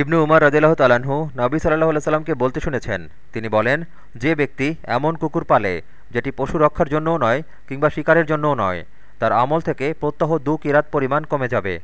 ইবনু উমার রদিল্লাহ তালাহু নবী সাল্লাহ সাল্লামকে বলতে শুনেছেন, তিনি বলেন, যে ব্যক্তি এমন কুকুর পালে, যেটি পশু রক্ষার জন্যও নয় কিংবা শিকারের জন্যও নয়, তার আমল থেকে প্রত্যহ দু কিরাত পরিমাণ কমে যাবে।